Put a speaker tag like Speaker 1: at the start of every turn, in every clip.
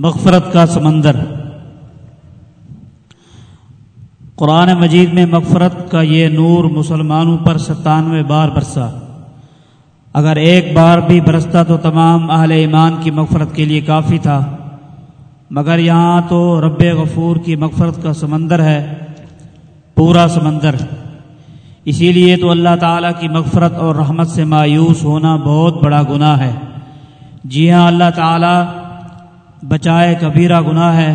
Speaker 1: مغفرت کا سمندر۔ قرآن مجید میں مغفرت کا یہ نور مسلمانوں پر ستانوے بار برسا۔ اگر ایک بار بھی برستا تو تمام اہل ایمان کی مغفرت کے لیے کافی تھا۔ مگر یہاں تو رب غفور کی مغفرت کا سمندر ہے، پورا سمندر۔ اسی لیے تو اللہ تعالیٰ کی مغفرت اور رحمت سے مایوس ہونا بہت بڑا گناہ ہے۔ جی ہاں اللہ تعالیٰ بچائے کبیرہ گناہ ہے۔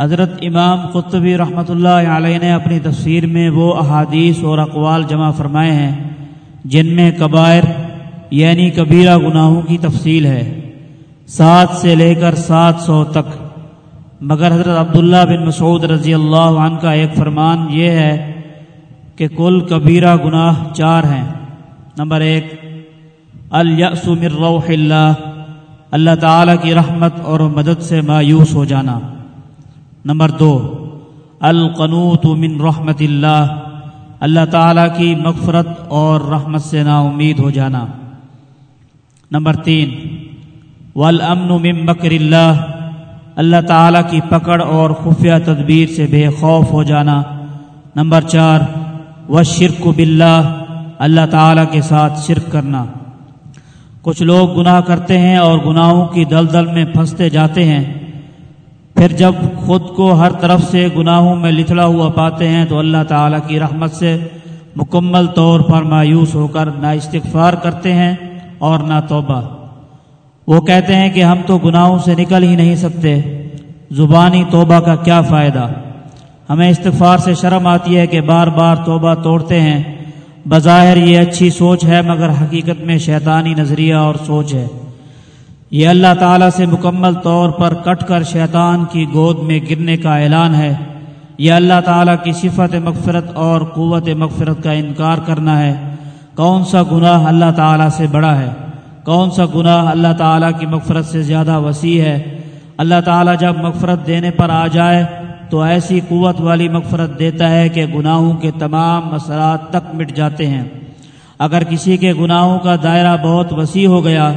Speaker 1: حضرت امام قطبی رحمۃ اللہ علیہ نے اپنی تفسیر میں وہ احادیث اور اقوال جمع فرمائے ہیں جن میں کبائر یعنی کبیرہ گناہوں کی تفصیل ہے۔ سات سے لے کر سات سو تک۔ مگر حضرت عبداللہ بن مسعود رضی اللہ عنہ کا ایک فرمان یہ ہے کہ کل کبیرہ گناہ چار ہیں۔ نمبر ایک الیأس من روح اللہ۔ اللہ تعالیٰ کی رحمت اور مدد سے مایوس ہو جانا۔ نمبر دو، القنوت من رحمت اللہ۔ اللہ تعالیٰ کی مغفرت اور رحمت سے نا امید ہو جانا۔ نمبر تین، والامن من مکر اللہ۔ اللہ تعالیٰ کی پکڑ اور خفیہ تدبیر سے بے خوف ہو جانا۔ نمبر چار و شرک بلّہ اللہ تعالیٰ کے ساتھ شرک کرنا۔ کچھ لوگ گناہ کرتے ہیں اور گناہوں کی دلدل میں پھنستے جاتے ہیں۔ پھر جب خود کو ہر طرف سے گناہوں میں لتھڑا ہوا پاتے ہیں تو اللہ تعالیٰ کی رحمت سے مکمل طور پر مایوس ہو کر نہ استغفار کرتے ہیں اور نہ توبہ۔ وہ کہتے ہیں کہ ہم تو گناہوں سے نکل ہی نہیں سکتے۔ زبانی توبہ کا کیا فائدہ؟ ہمیں استغفار سے شرم آتی ہے کہ بار بار توبہ توڑتے ہیں۔ بظاہر یہ اچھی سوچ ہے، مگر حقیقت میں شیطانی نظریہ اور سوچ ہے۔ یہ اللہ تعالیٰ سے مکمل طور پر کٹ کر شیطان کی گود میں گرنے کا اعلان ہے۔ یہ اللہ تعالیٰ کی صفت مغفرت اور قوت مغفرت کا انکار کرنا ہے۔ کون سا گناہ اللہ تعالیٰ سے بڑا ہے؟ کون سا گناہ اللہ تعالیٰ کی مغفرت سے زیادہ وسیع ہے؟ اللہ تعالیٰ جب مغفرت دینے پر آ جائے تو ایسی قوت والی مغفرت دیتا ہے کہ گناہوں کے تمام مسئلات تک مٹ جاتے ہیں۔ اگر کسی کے گناہوں کا دائرہ بہت وسیع ہو گیا،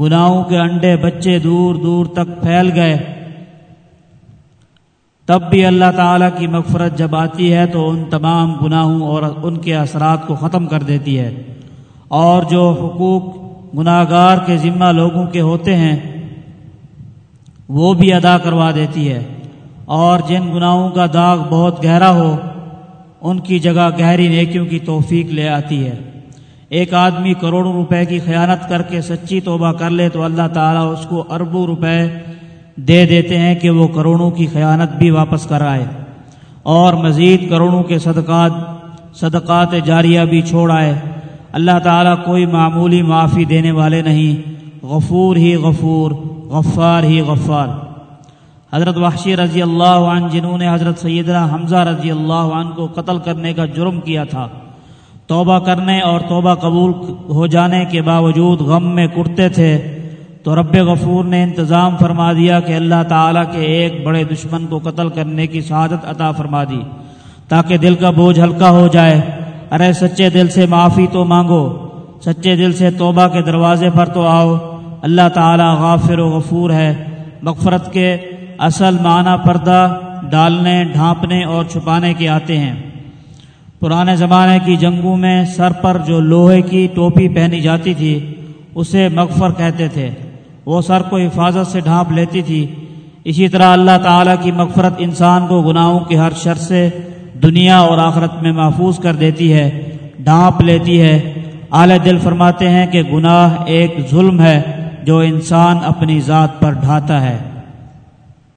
Speaker 1: گناہوں کے انڈے بچے دور دور تک پھیل گئے، تب بھی اللہ تعالیٰ کی مغفرت جب آتی ہے تو ان تمام گناہوں اور ان کے اثرات کو ختم کر دیتی ہے۔ اور جو حقوق گناہ گار کے ذمہ لوگوں کے ہوتے ہیں، وہ بھی ادا کروا دیتی ہے۔ اور جن گناہوں کا داغ بہت گہرا ہو، ان کی جگہ گہری نیکیوں کی توفیق لے آتی ہے۔ ایک آدمی کروڑوں روپے کی خیانت کر کے سچی توبہ کر لے تو اللہ تعالیٰ اس کو اربوں روپے دے دیتے ہیں کہ وہ کروڑوں کی خیانت بھی واپس کر آئے اور مزید کروڑوں کے صدقات صدقات جاریہ بھی چھوڑ آئے۔ اللہ تعالیٰ کوئی معمولی معافی دینے والے نہیں۔ غفور ہی غفور، غفار ہی غفار۔ حضرت وحشی رضی اللہ عنہ جنہوں نے حضرت سیدنا حمزہ رضی اللہ عنہ کو قتل کرنے کا جرم کیا تھا۔ توبہ کرنے اور توبہ قبول ہو جانے کے باوجود غم میں کٹتے تھے۔ تو رب غفور نے انتظام فرما دیا کہ اللہ تعالیٰ کے ایک بڑے دشمن کو قتل کرنے کی سعادت عطا فرما دی تاکہ دل کا بوجھ ہلکا ہو جائے۔ ارے سچے دل سے معافی تو مانگو۔ سچے دل سے توبہ کے دروازے پر تو آؤ۔ اللہ تعالیٰ غافر و غفور ہے۔ مغفرت کے اصل معنی پردہ ڈالنے، ڈھانپنے اور چھپانے کے آتے ہیں۔ پرانے زمانے کی جنگوں میں سر پر جو لوہے کی ٹوپی پہنی جاتی تھی، اسے مغفر کہتے تھے۔ وہ سر کو حفاظت سے ڈھانپ لیتی تھی۔ اسی طرح اللہ تعالیٰ کی مغفرت انسان کو گناہوں کی ہر شر سے دنیا اور آخرت میں محفوظ کر دیتی ہے، ڈھانپ لیتی ہے۔ اعلی دل فرماتے ہیں کہ گناہ ایک ظلم ہے جو انسان اپنی ذات پر ڈھاتا ہے۔